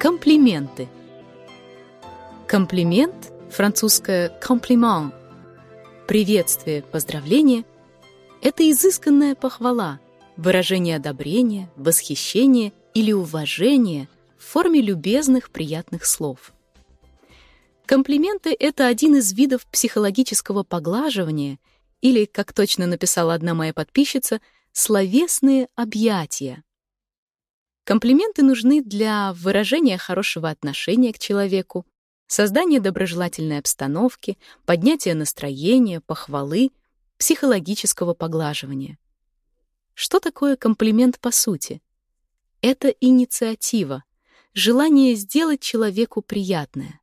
Комплименты. Комплимент, французское «комплимент», приветствие, поздравление — это изысканная похвала, выражение одобрения, восхищения или уважения в форме любезных, приятных слов. Комплименты — это один из видов психологического поглаживания или, как точно написала одна моя подписчица, словесные объятия. Комплименты нужны для выражения хорошего отношения к человеку, создания доброжелательной обстановки, поднятия настроения, похвалы, психологического поглаживания. Что такое комплимент по сути? Это инициатива, желание сделать человеку приятное.